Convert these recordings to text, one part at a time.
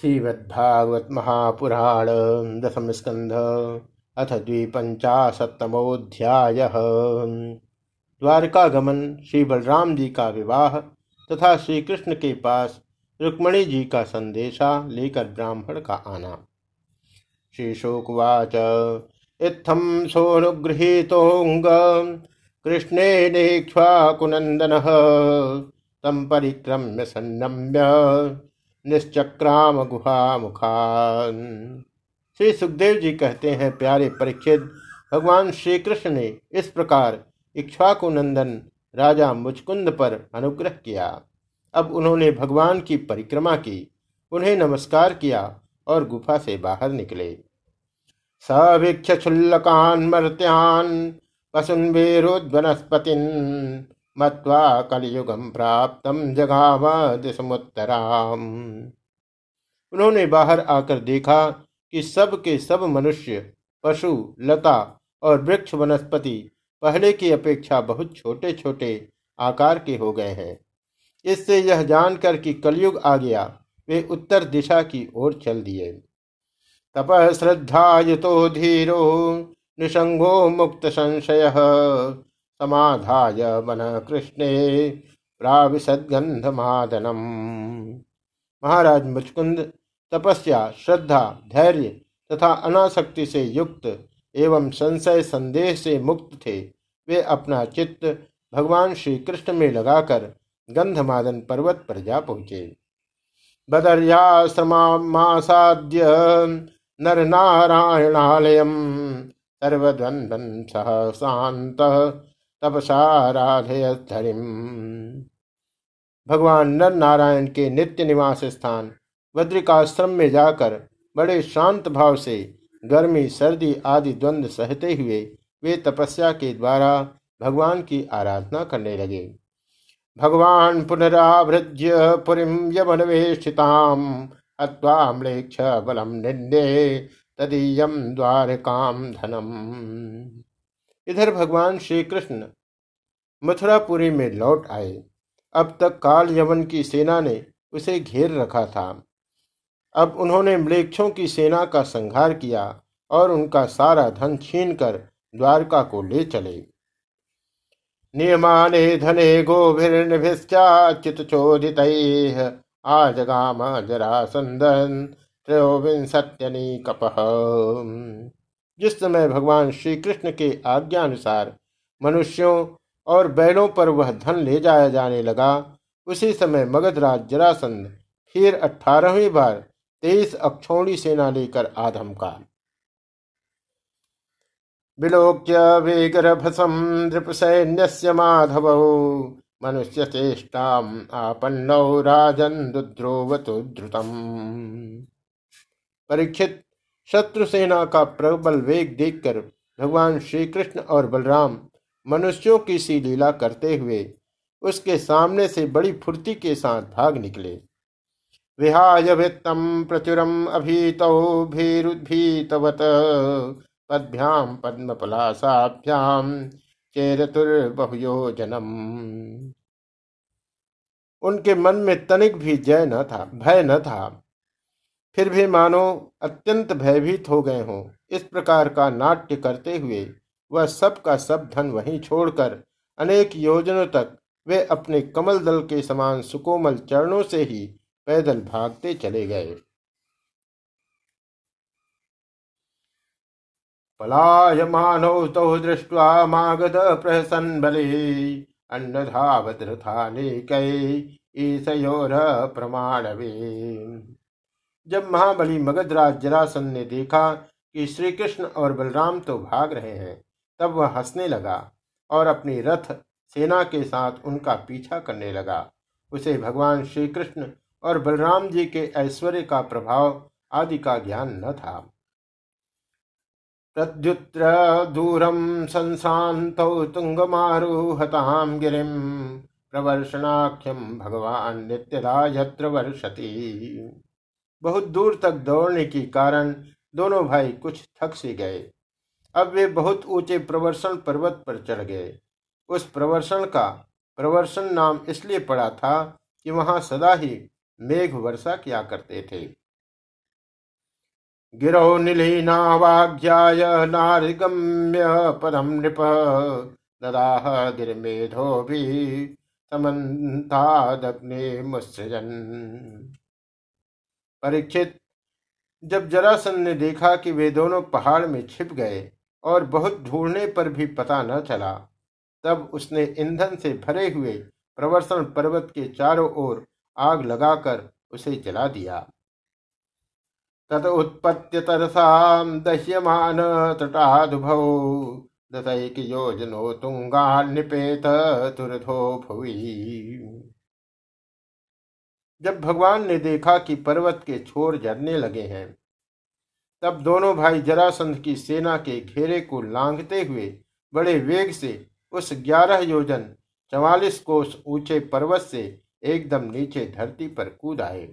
श्रीमद्भागवत महापुराण दशम स्कंध अथ द्विपंचाशतमोध्याय द्वारका गमन श्री बलराम जी का विवाह तथा श्री कृष्ण के पास रुक्मणी जी का संदेशा लेकर ब्राह्मण का आना। श्री शोकवाच इत्थम सोनुगृहीतोंग कृष्णेनेक्ष्वाकुनंदन तम परिक्रम्य सन्नम्य निश्चक्राम गुहा मुखान श्री सुखदेव जी कहते हैं, प्यारे परीक्षित भगवान श्री कृष्ण ने इस प्रकार इक्ष्वाकु राजा मुचकुंद पर अनुग्रह किया। अब उन्होंने भगवान की परिक्रमा की, उन्हें नमस्कार किया और गुफा से बाहर निकले। सभिक्ष क्षुल्लकान मर्त्यान पसुन मत्वा कलयुगम प्राप्त जगाव दिशमुत्तराम उन्होंने बाहर आकर देखा कि सब के सब मनुष्य, पशु, लता और वृक्ष वनस्पति पहले की अपेक्षा बहुत छोटे छोटे आकार के हो गए हैं। इससे यह जानकर कि कलयुग आ गया, वे उत्तर दिशा की ओर चल दिए। तप श्रद्धा युतो धीरो निसंगो मुक्त संशय। समाधाय मन कृष्णे प्राविशदगंधमादनम महाराज मुचकुंद तपस्या, श्रद्धा, धैर्य तथा अनासक्ति से युक्त एवं संशय संदेह से मुक्त थे। वे अपना चित्त भगवान श्री कृष्ण में लगाकर गंधमादन पर्वत पर जा पहुँचे। बदर्याश्रमासाद्य नर नारायणालयम सर्वद्वंदन सह शांत तपसाराधयधरिम भगवान नर नारायण के नित्य निवास स्थान, बद्रिकाश्रम में जाकर बड़े शांत भाव से गर्मी, सर्दी आदि द्वंद्व सहते हुए वे तपस्या के द्वारा भगवान की आराधना करने लगे। भगवान पुनरावृज्य पुरीम यमनवेशिताम अत्वाम्लेक्ष बलम निंदे तदीयम द्वारकाम धनम। इधर भगवान श्री कृष्ण मथुरापुरी में लौट आए। अब तक काल यवन की सेना ने उसे घेर रखा था। अब उन्होंने मलेक्षों की सेना का संहार किया और उनका सारा धन छीन कर द्वारका को ले चले। नियमाने धने गोभिर्निभिश्चाच्युत चोदित आजगाम जरासंदन त्रयोविंशत्यनी कपह जिस समय भगवान श्री कृष्ण के आज्ञा अनुसार मनुष्यों और बैलों पर वह धन ले जाया जाने लगा, उसी समय मगधराज जरासंध फिर अठारहवीं बार तेईस अक्षौणी सेना लेकर आधम का विलोक्य वेगरभसम नृप सैन्य माधव मनुष्य चेष्टा आपन्नौ राजन दुद्रोवतु द्रुतम। परीक्षित शत्रु सेना का प्रबल वेग देखकर भगवान श्री कृष्ण और बलराम मनुष्यों की सी लीला करते हुए उसके सामने से बड़ी फुर्ती के साथ भाग निकले। विहाय वृत्तम प्रचुरम अभीतो भीरुद्भीतवत पद्भ्याम पद्म पलासाभ्याम चेरतुर्बहुयोजनम उनके मन में तनिक भी जय न था, भय न था। फिर भी मानो अत्यंत भयभीत हो गए हों। इस प्रकार का नाट्य करते हुए वह सब का सब धन वहीं छोड़कर अनेक योजनों तक वे अपने कमल दल के समान सुकोमल चरणों से ही पैदल भागते चले गए। पलायमानौ तौ दृष्ट्वा मागध बलि अन्नधावद्रथानेकै ईशयोर प्रमाणवे जब महाबली मगधराज जरासन ने देखा कि श्री कृष्ण और बलराम तो भाग रहे हैं, तब वह हंसने लगा और अपनी रथ सेना के साथ उनका पीछा करने लगा। उसे भगवान श्री कृष्ण और बलराम जी के ऐश्वर्य का प्रभाव आदि का ज्ञान न था। प्रद्युत्र दूरम संशांत तुंगमारूहताम गिरिम प्रवर्षणाख्यम भगवान नित्यदा यत्र वर्षति। बहुत दूर तक दौड़ने के कारण दोनों भाई कुछ थक से गए। अब वे बहुत ऊँचे प्रवर्षण पर्वत पर चढ़ गए। उस प्रवर्षण का प्रवर्षण नाम इसलिए पड़ा था कि वहाँ सदा ही मेघ वर्षा किया करते थे। गिरो निलीनावाज्ञाय नारिगम्य पदम नृप ददाह गिरमेधो भी समन्तादग्ने मुसृजन परीक्षित। जब जरासन ने देखा कि वे दोनों पहाड़ में छिप गए और बहुत ढूँढने पर भी पता न चला, तब उसने ईंधन से भरे हुए प्रवर्सन पर्वत के चारों ओर आग लगाकर उसे जला दिया। तत उत्पत्ति तरसा दह्यमान तटादुभौ, दतैक योजनो तुंगा निपेत तुरधो भुवि। जब भगवान ने देखा कि पर्वत के छोर जरने लगे हैं, तब दोनों भाई जरासंध की सेना के घेरे को लांघते हुए बड़े वेग से उस ग्यारह योजन चवालीस कोस ऊँचे पर्वत से एकदम नीचे धरती पर कूद आए।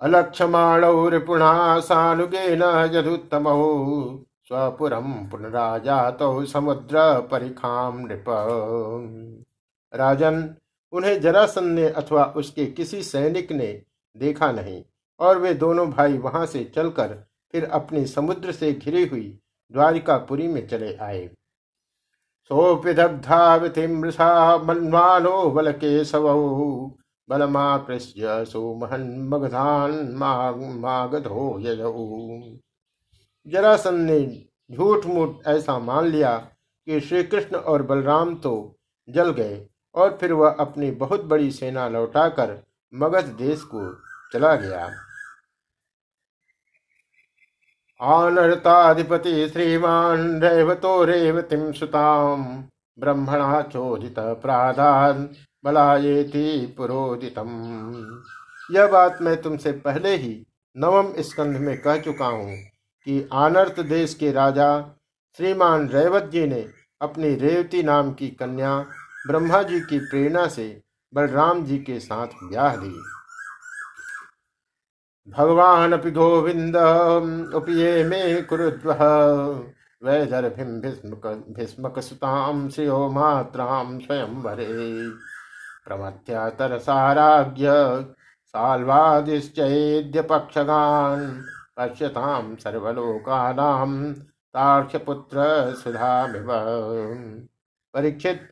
अलक्षमाणौ रिपुणा सानुगेन यदुत्तम स्वपुरम पुनराजात समुद्र परिखाम नृप। राजन उन्हें जरासन ने अथवा उसके किसी सैनिक ने देखा नहीं, और वे दोनों भाई वहाँ से चलकर फिर अपनी समुद्र से घिरी हुई द्वारिकापुरी में चले आए। सोपिदग्धावितिमृषा मन्वानो बल बलमाकृष्य सुमहन मगधान मागधो जरासन ने झूठ मूठ ऐसा मान लिया कि श्री कृष्ण और बलराम तो जल गए और फिर वह अपनी बहुत बड़ी सेना लौटाकर मगध देश को चला गया। आनर्ताधिपति श्रीमान रेवतो रेवतीम सुताम ब्रह्मणा चोदित प्राधान बलायेति पुरोदितम। यह बात मैं तुमसे पहले ही नवम स्कंध में कह चुका हूँ कि आनर्त देश के राजा श्रीमान रेवत जी ने अपनी रेवती नाम की कन्या ब्रह्मा जी की प्रेरणा से बलराम जी के साथ ब्याह दी भगवान अपि गोविंद उपये में कुरुद्व। वैदर्भिम भीष्मक भीष्मक सुताम श्रियो मात्राम स्वयं वरे प्रमथ्य तरसाराज्य साल्वादिश्चैद्य पक्षगान पश्यताम सर्वलोकानाम तार्क्ष्यपुत्र सुधामिव। परीक्षित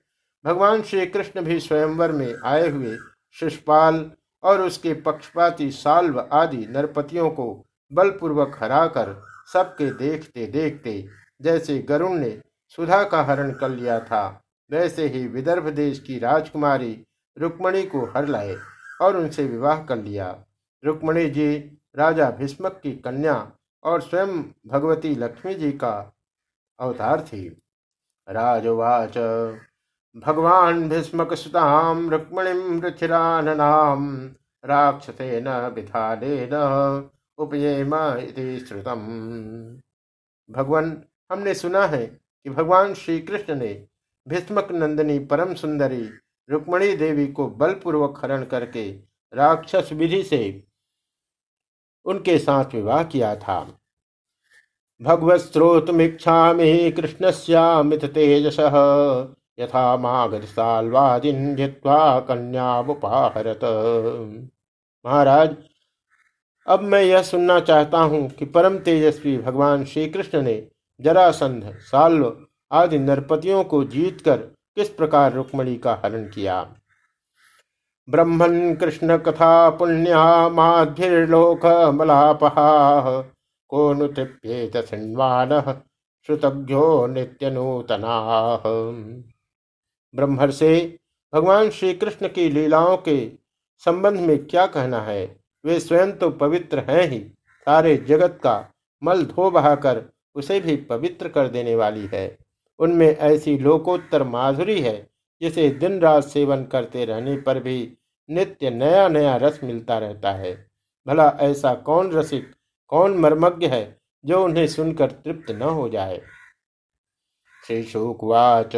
भगवान श्री कृष्ण भी स्वयंवर में आए हुए शिषपाल और उसके पक्षपाती साल्व आदि नरपतियों को बलपूर्वक हराकर सबके देखते देखते जैसे गरुण ने सुधा का हरण कर लिया था, वैसे ही विदर्भ देश की राजकुमारी रुक्मणी को हर लाए और उनसे विवाह कर लिया। रुक्मणी जी, राजा भीष्मक की कन्या और स्वयं भगवती लक्ष्मी जी का अवतार थी। राजवाच भगवान भीष्मक सुताम रुक्मणिम रुचिराननाम राक्षसेन विधानेन उपयेम इति श्रुतम। भगवान, हमने सुना है कि भगवान श्री कृष्ण ने भीष्मक नंदिनी परम सुंदरी रुक्मणी देवी को बलपूर्वक हरण करके राक्षस विधि से उनके साथ विवाह किया था। भगवत स्त्रोतमीक्षा कृष्ण श्यामित तेजस यथा मागधसाल्वादिन जित्वा कन्यावुपाहरत महाराज, अब मैं यह सुनना चाहता हूँ कि परम तेजस्वी भगवान श्री कृष्ण ने जरासंध, साल्व आदि नरपतियों को जीतकर किस प्रकार रुक्मणी का हरण किया? ब्रह्मन कृष्ण कथा पुण्या माधिर्लोक मलापहा, को नु तृप्येत श्रुतज्ञो नित्य नूतना ब्रह्मर से भगवान श्री कृष्ण की लीलाओं के संबंध में क्या कहना है? वे स्वयं तो पवित्र हैं ही। सारे जगत का मल धो बहाकर उसे भी पवित्र कर देने वाली है। उनमें ऐसी लोकोत्तर माधुरी है, जिसे दिन रात सेवन करते रहने पर भी नित्य नया नया रस मिलता रहता है। भला ऐसा कौन रसिक, कौन मर्मज्ञ है, जो उन्हें सुनकर तृप्त न हो जाए? श्री शुकवाच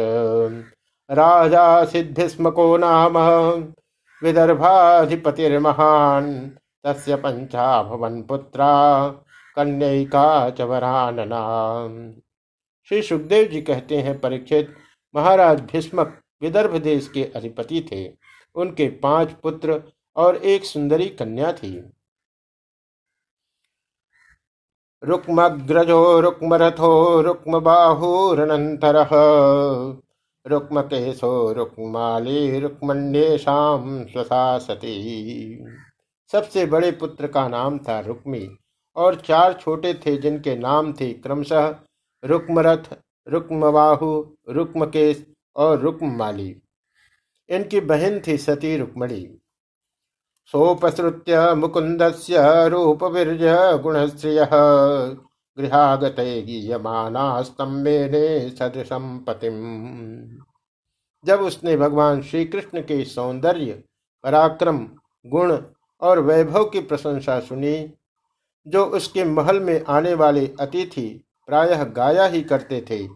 राजा सिद्धिस्मको नाम। विदर्भाधिपतिर्महान। तस्य पंचा भवन पुत्रा कन्या च वरानना। श्री सुखदेव जी कहते हैं, परीक्षित महाराज भीष्मक विदर्भ देश के अधिपति थे। उनके पाँच पुत्र और एक सुंदरी कन्या थी। रुक्मग्रजो रुक्मरथो रुक्मबाहुरनन्तरः रुक्मकेशो रुक्माली रुक्मण्येषाम स्वसा सती। सबसे बड़े पुत्र का नाम था रुक्मी और चार छोटे थे जिनके नाम थे क्रमशः रुक्मरथ रुक्मबाहु रुक्मकेश और रुक्ममाली। इनकी बहन थी सती रुक्मणी। सोपसृत्य मुकुन्दस्य रूपवीर्य गुणश्रियः गृहागते गीयमानास्तम्भेने सदृशम पतिम जब उसने भगवान श्री कृष्ण के सौंदर्य, पराक्रम, गुण और वैभव की प्रशंसा सुनी, जो उसके महल में आने वाले अतिथि प्रायः गाया ही करते थे,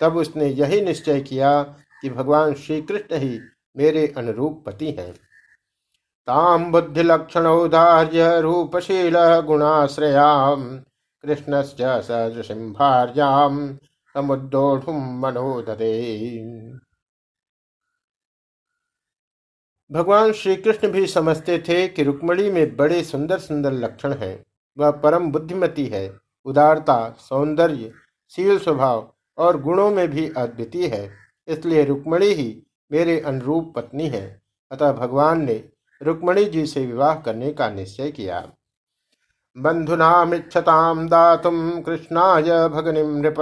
तब उसने यही निश्चय किया कि भगवान श्री कृष्ण ही मेरे अनुरूप पति हैं। ताम बुद्धि लक्षण औदार्य रूपशील गुणाश्रयाम। कृष्णश्च सदृशिं भार्यां समुद्दोढुं मनोदते भगवान श्री कृष्ण भी समझते थे कि रुक्मणी में बड़े सुंदर सुंदर लक्षण हैं। वह परम बुद्धिमती है, उदारता, सौंदर्य, शील स्वभाव और गुणों में भी अद्वितीय है। इसलिए रुक्मणी ही मेरे अनुरूप पत्नी है। अतः भगवान ने रुक्मणी जी से विवाह करने का निश्चय किया। बन्धुनामिच्छतां दातुं कृष्णाय भगनिं नृप।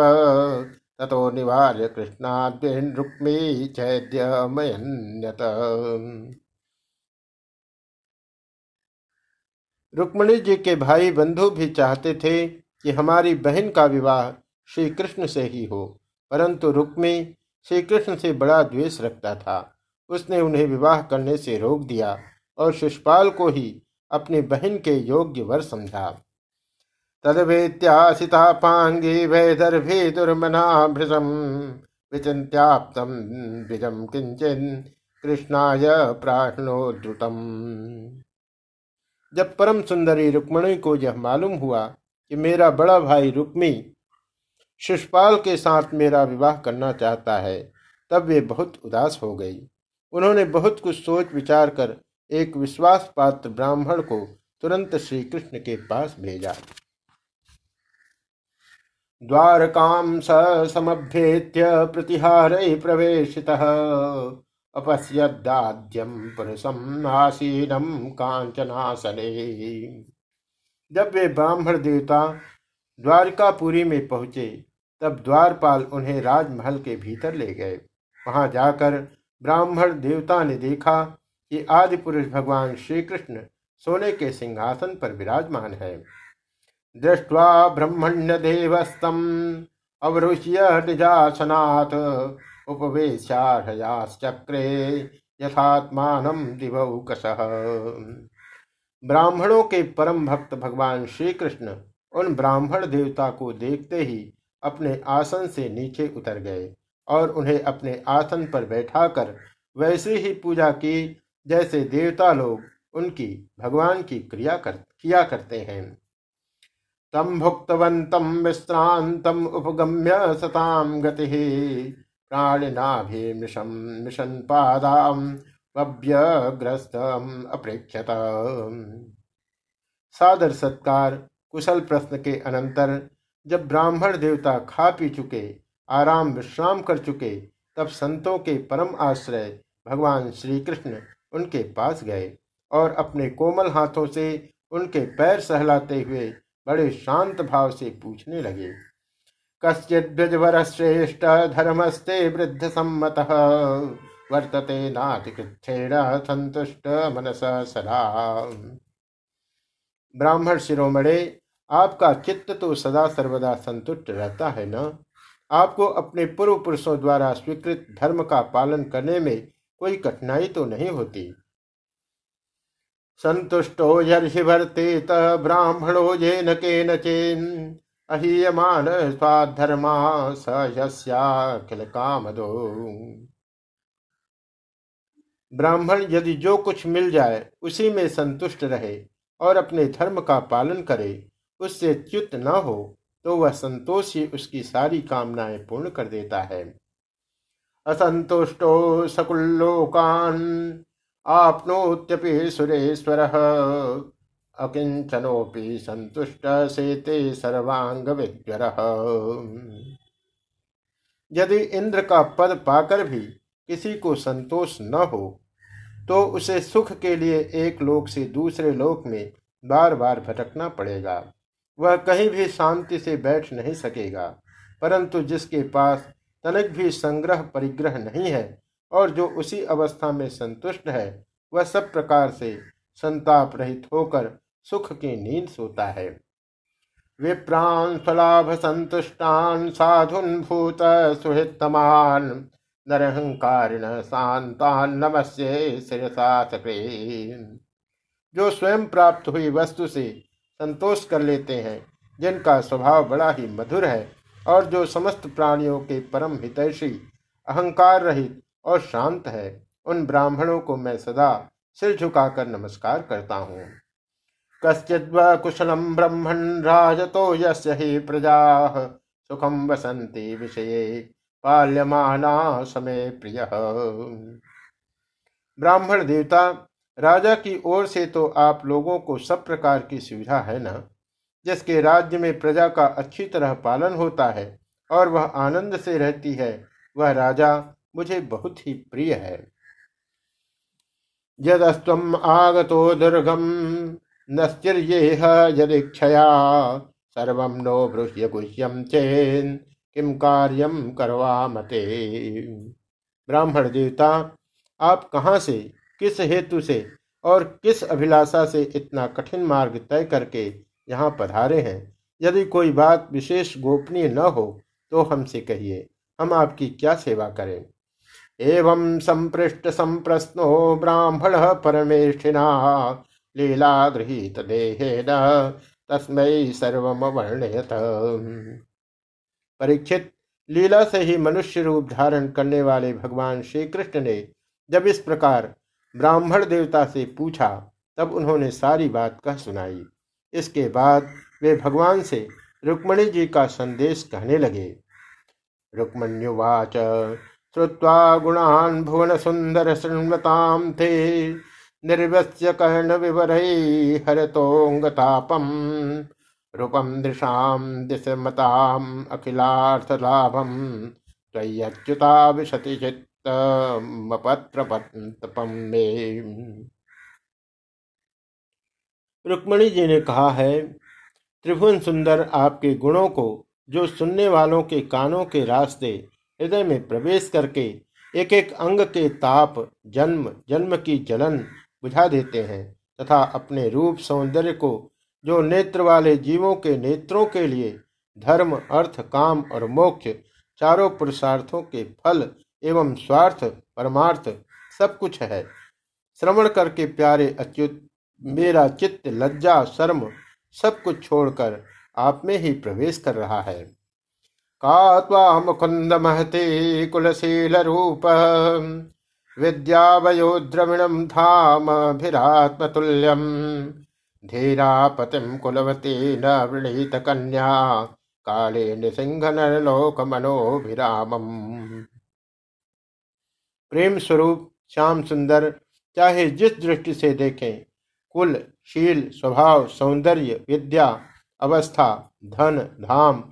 ततो निवार्य कृष्णाद्येन रुक्मी चैद्यमयन्यत। रुक्मणी जी के भाई बंधु भी चाहते थे कि हमारी बहन का विवाह श्री कृष्ण से ही हो, परंतु रुक्मी श्री कृष्ण से बड़ा द्वेष रखता था। उसने उन्हें विवाह करने से रोक दिया और शिषपाल को ही अपनी बहन के योग्य वर समझा तदवेत्यासिता पांगी वैदर्भी दुर्मना भृशम विचिन्त्याप्तम विजम किंचन कृष्णाय प्राणोद्रुतम जब परम सुंदरी रुक्मणी को यह मालूम हुआ कि मेरा बड़ा भाई रुक्मी शिषपाल के साथ मेरा विवाह करना चाहता है, तब वे बहुत उदास हो गई। उन्होंने बहुत कुछ सोच विचार कर एक विश्वास पात्र ब्राह्मण को तुरंत श्री कृष्ण के पास भेजा। द्वारकां स समभ्येत्य प्रतिहार प्रवेशितः। अपश्यदाद्यम पुरुषम आसीनम कांचनासने जब वे ब्राह्मण देवता द्वारकापुरी में पहुँचे, तब द्वारपाल उन्हें राजमहल के भीतर ले गए। वहाँ जाकर ब्राह्मण देवता ने देखा कि आदि पुरुष भगवान श्री कृष्ण सोने के सिंहासन पर विराजमान है। दृष्ट्वा ब्रह्मण्य देवस्तम अवरुष्य निजासनाथ उपवेशाचक्रे यथात्मान दिवौकश ब्राह्मणों के परम भक्त भगवान श्री कृष्ण उन ब्राह्मण देवता को देखते ही अपने आसन से नीचे उतर गए और उन्हें अपने आसन पर बैठाकर वैसे ही पूजा की जैसे देवता लोग उनकी, भगवान की क्रिया कर, किया करते हैं। तम भुक्तवंतम विश्रांतम उपगम्य सताम गति। प्राणिनाभिमृशम मिशन अप्रेक्षत सादर सत्कार, कुशल प्रश्न के अनंतर, जब ब्राह्मण देवता खा पी चुके, आराम विश्राम कर चुके, तब संतों के परम आश्रय, भगवान श्री कृष्ण उनके पास गए और अपने कोमल हाथों से उनके पैर सहलाते हुए बड़े शांत भाव से पूछने लगे कश्चिद्विजवर श्रेष्ठ धर्मस्ते वृद्ध सम्मत, वर्तते नातिकृच्छेण संतुष्ट मनस सदा। ब्राह्मण शिरोमणे, आपका चित्त तो सदा सर्वदा संतुष्ट रहता है न? आपको अपने पूर्व पुरुषों द्वारा स्वीकृत धर्म का पालन करने में कोई कठिनाई तो नहीं होती। संतुष्टो यर्हि वर्तेत ब्राह्मणो ये न के नचेन अहीयमान स्वाधर्मा सखिल कामदो। ब्राह्मण यदि जो कुछ मिल जाए, उसी में संतुष्ट रहे और अपने धर्म का पालन करे, उससे च्युत न हो तो वह संतोष ही उसकी सारी कामनाएँ पूर्ण कर देता है। असंतुष्टो सकुल्लोकान् आपनोत्यपि सुरेश्वर। अकिंचनोपि संतुष्ट सेते सर्वांग विज्वर यदि इंद्र का पद पाकर भी किसी को संतोष न हो तो उसे सुख के लिए एक लोक से दूसरे लोक में बार बार भटकना पड़ेगा। वह कहीं भी शांति से बैठ नहीं सकेगा, परंतु जिसके पास तनिक भी संग्रह परिग्रह नहीं है, और जो उसी अवस्था में संतुष्ट है, वह सब प्रकार से संताप रहित होकर सुख की नींद सोता है। विप्रान फलाभ संतुष्टान साधुन भूत सुहृतमान नरहंकारिण शांतान नमस्ये जो स्वयं प्राप्त हुई वस्तु से संतोष कर लेते हैं, जिनका स्वभाव बड़ा ही मधुर है और जो समस्त प्राणियों के परम हितैषी, अहंकार रहित और शांत है, उन ब्राह्मणों को मैं सदा सिर झुकाकर नमस्कार करता हूँ। कश्चिद्व कुशलम ब्रह्मण राजतो यस्य ही प्रजा सुखम वसंती विषय पाल्यमाना समय प्रिय। ब्राह्मण देवता, राजा की ओर से तो आप लोगों को सब प्रकार की सुविधा है ना? जिसके राज्य में प्रजा का अच्छी तरह पालन होता है और वह आनंद से रहती है, वह राजा मुझे बहुत ही प्रिय है। यदस्तम आगतो दुर्गम नस्तिर्येह यदीक्षया, सर्व नो भृष्य गुह्यम चेन किम कार्यम करवा मते ब्राह्मण देवता, आप कहाँ से, किस हेतु से और किस अभिलाषा से इतना कठिन मार्ग तय करके यहाँ पधारे हैं। यदि कोई बात विशेष गोपनीय न हो तो हमसे कहिए, हम आपकी क्या सेवा करें? एवं संपृष्ट संप्रश्नो ब्राह्मण परमेष्ठिना लीला गृहित देहेन तस्मय सर्वमवर्णयत। परीक्षित, लीला से ही मनुष्य रूप धारण करने वाले भगवान श्री कृष्ण ने जब इस प्रकार ब्राह्मण देवता से पूछा, तब उन्होंने सारी बात कह सुनाई। इसके बाद वे भगवान से रुक्मणी जी का संदेश कहने लगे। रुक्मण्युवाच श्रुवा गुणान् भुवन सुंदर शृण्वतां ते निर्वस्य कर्ण विवर हरतोंगतापम रूपम दृशाम दिशमताम, अखिलार्थलाभम। त्वय्युता विशति चित्तमपत्रपम में। रुक्मणी जी ने कहा है, त्रिभुवन सुंदर आपके गुणों को, जो सुनने वालों के कानों के रास्ते हृदय में प्रवेश करके एक एक अंग के ताप, जन्म जन्म की जलन बुझा देते हैं तथा अपने रूप सौंदर्य को, जो नेत्र वाले जीवों के नेत्रों के लिए धर्म, अर्थ, काम और मोक्ष, चारों पुरुषार्थों के फल एवं स्वार्थ, परमार्थ सब कुछ है। श्रवण करके प्यारे अच्युत मेरा चित्त लज्जा, शर्म सब कुछ छोड़कर आप में ही प्रवेश कर रहा है। का मुकुंद महते कुलशीलरूप विद्यावयोद्रविणं धामभिरात्मतुल्यं धीरापतिं कुलवती न वृणीत कन्या, काले मनोभिरामम प्रेम स्वरूप, श्याम सुंदर, चाहे जिस दृष्टि से देखें कुल, शील, स्वभाव, सौंदर्य, विद्या, अवस्था, धन, धाम,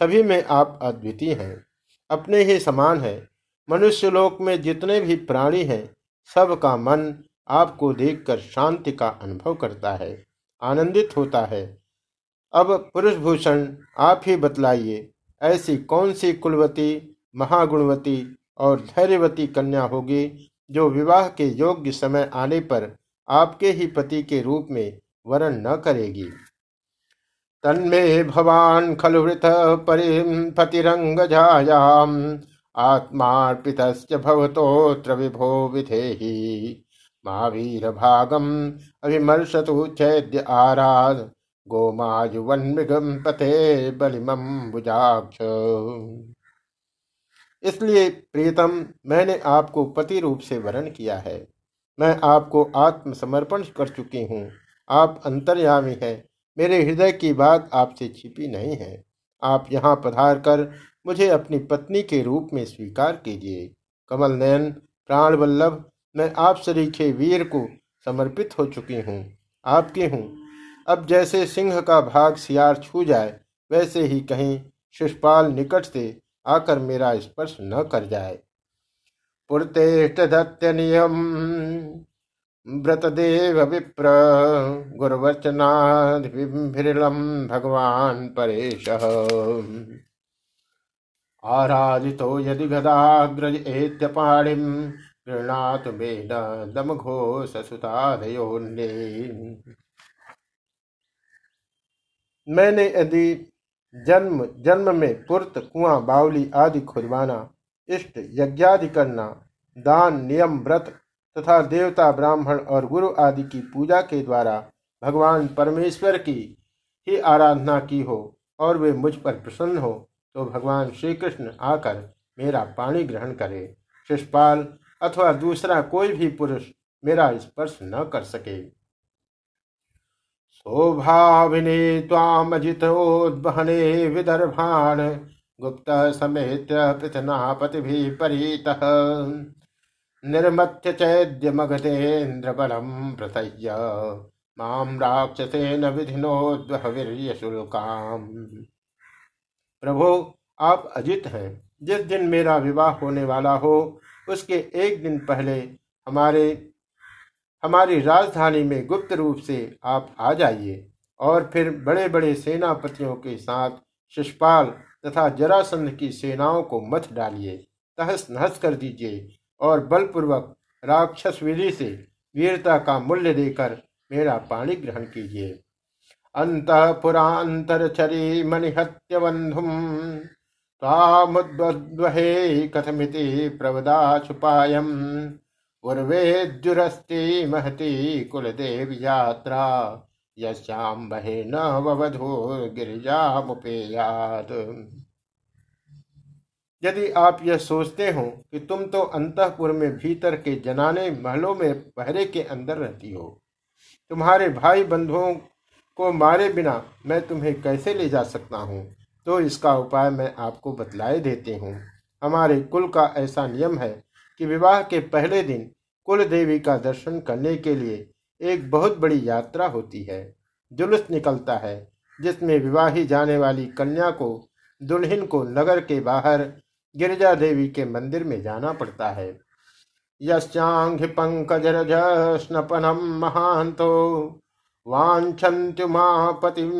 सभी में आप अद्वितीय हैं। अपने ही समान है। मनुष्य लोक में जितने भी प्राणी हैं सबका मन आपको देखकर शांति का अनुभव करता है, आनंदित होता है। अब पुरुष भूषण आप ही बतलाइए, ऐसी कौन सी कुलवती, महागुणवती और धैर्यवती कन्या होगी जो विवाह के योग्य समय आने पर आपके ही पति के रूप में वर्ण न करेगी। तन्मे भवान खलु वृथ परिपतिरंगजायाम आत्मार्पित भवतोत्र विभो विधेहि। महावीर भागम अभिमर्शतु चैद्य आराध गोमायुवन्मृगम पथे बलिमम बुजाक्ष इसलिए प्रीतम, मैंने आपको पति रूप से वर्ण किया है। मैं आपको आत्मसमर्पण कर चुकी हूँ। आप अंतर्यामी हैं। मेरे हृदय की बात आपसे छिपी नहीं है। आप यहाँ पधार कर मुझे अपनी पत्नी के रूप में स्वीकार कीजिए। कमल नयन, प्राण वल्लभ, मैं आप सरीखे वीर को समर्पित हो चुकी हूँ। आपकी हूँ। अब जैसे सिंह का भाग सियार छू जाए, वैसे ही कहीं शिषपाल निकट से आकर मेरा स्पर्श न कर जाए। पुरतेष्ट दत्त नियम व्रतदेव विप्र गुरुवचनाधिभिरलम भगवान परेश। आराधितो यदि गदाग्रज एत्यपाणिम गृणात मेन दमघोष सुतादयोन्ने मैंने यदि जन्म जन्म में पुर्त, कुआँ, बावली आदि खुदवाना इष्ट यज्ञादि करना, दान, नियम, व्रत तथा देवता, ब्राह्मण और गुरु आदि की पूजा के द्वारा भगवान परमेश्वर की ही आराधना की हो और वे मुझ पर प्रसन्न हो तो भगवान श्री कृष्ण आकर मेरा पाणी ग्रहण करे। शिषपाल अथवा दूसरा कोई भी पुरुष मेरा स्पर्श न कर सके। शोभाविने तामजितोद्वहने विदर्भान गुप्त समेत पृथनापति परितः। निर्मथ्य चैद्य मगधेन्द्र बलम प्रथय्य माम राक्षसेन विधिनोद्वहवीर्य शुल्काम प्रभु, आप अजित हैं। जिस दिन मेरा विवाह होने वाला हो, उसके एक दिन पहले हमारे, हमारी राजधानी में गुप्त रूप से आप आ जाइए और फिर बड़े बड़े सेनापतियों के साथ शिषपाल तथा जरासंध की सेनाओं को मत डालिए, तहस नहस कर दीजिए और बलपूर्वक राक्षस विधि से वीरता का मूल्य देकर मेरा पाणी ग्रहण कीजिए। अंत पुरांतरचरी मणिहत्य बंधुम तामुद्वहे कथमिति प्रवदाशुपायम्। उर्वेद्युरस्ति महती कुलदेव यात्रा यश्याम बहे न मुपेयात यदि आप यह सोचते हो कि तुम तो अंतपुर में भीतर के जनाने महलों में पहरे के अंदर रहती हो, तुम्हारे भाई बंधुओं को मारे बिना मैं तुम्हें कैसे ले जा सकता हूँ? तो इसका उपाय मैं आपको बतलाए देते हूँ। हमारे कुल का ऐसा नियम है कि विवाह के पहले दिन कुल देवी का दर्शन करने के लिए एक बहुत बड़ी यात्रा होती है, जुलूस निकलता है, जिसमें विवाही जाने वाली कन्या को, दुल्हन को नगर के बाहर, गिरजा देवी के मंदिर में जाना पड़ता है। यश्चांघ पंकज स्नपनम महांतो वाञ्छन्त्युमापतिं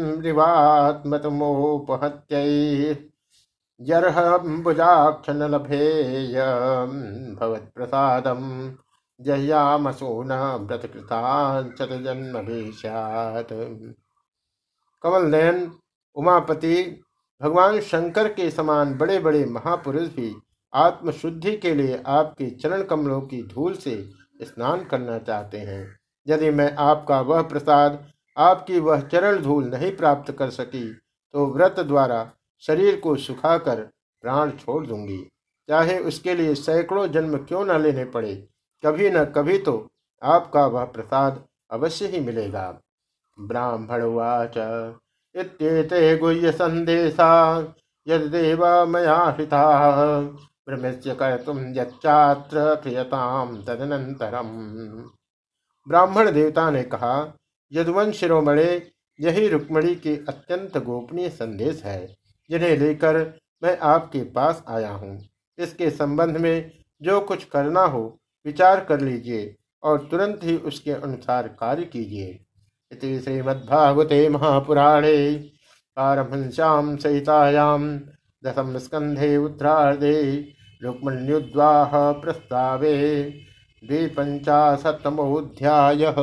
भवत्प्रसादं जह्यामसून व्रतकृतान् भी स्यात् कमल नयन, उमापति, भगवान शंकर के समान बड़े बड़े महापुरुष भी आत्मशुद्धि के लिए आपके चरण कमलों की धूल से स्नान करना चाहते हैं। यदि मैं आपका वह प्रसाद, आपकी वह चरण धूल नहीं प्राप्त कर सकी तो व्रत द्वारा शरीर को सुखाकर प्राण छोड़ दूँगी। चाहे उसके लिए सैकड़ों जन्म क्यों न लेने पड़े कभी न कभी तो आपका वह प्रसाद अवश्य ही मिलेगा। ब्राह्मण वाच इत्येते गुह्य संदेशा यदेव मया हिता ब्रह्मस्य कर्तुम यच्चात्र प्रियताम तदनंतरम ब्राह्मण देवता ने कहा, यदुवंश शिरोमणे, यही रुक्मणी के अत्यंत गोपनीय संदेश है, जिन्हें लेकर मैं आपके पास आया हूँ। इसके संबंध में जो कुछ करना हो विचार कर लीजिए और तुरंत ही उसके अनुसार कार्य कीजिए। इति श्रीमद्भागवते महापुराणे पारमहंस्यां सहितायां दशम स्कंधे उत्तरार्धे रुक्मण्युद्वाह प्रस्ताव द्विपञ्चाशत्तमोऽध्यायः